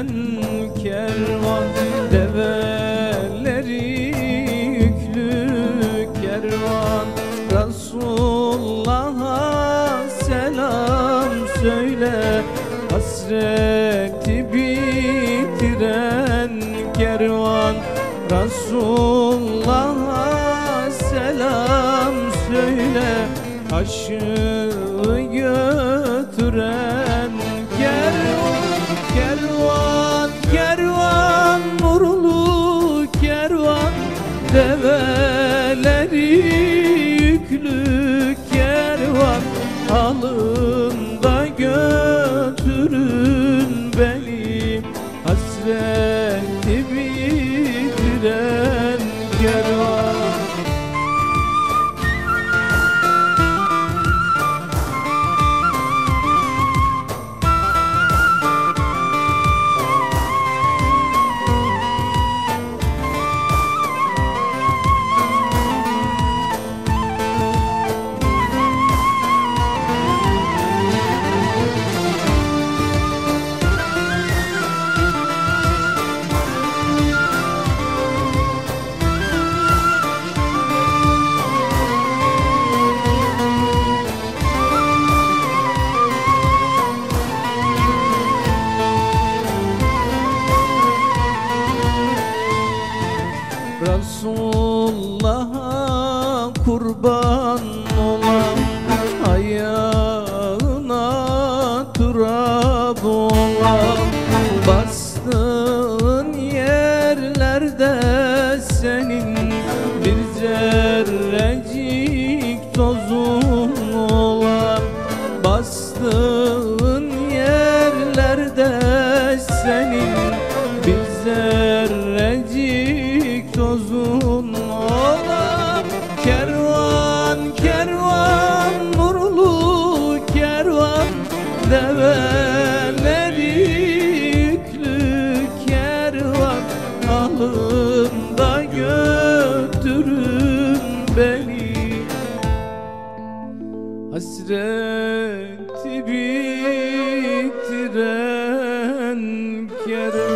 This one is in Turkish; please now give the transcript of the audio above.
gelen kervan Develeri yüklü kervan. Resulullah'a selam söyle Hasreti bitiren kervan. Resulullah'a selam söyle Aşığı götüren bitiren 不。Hasreti bitiren kerem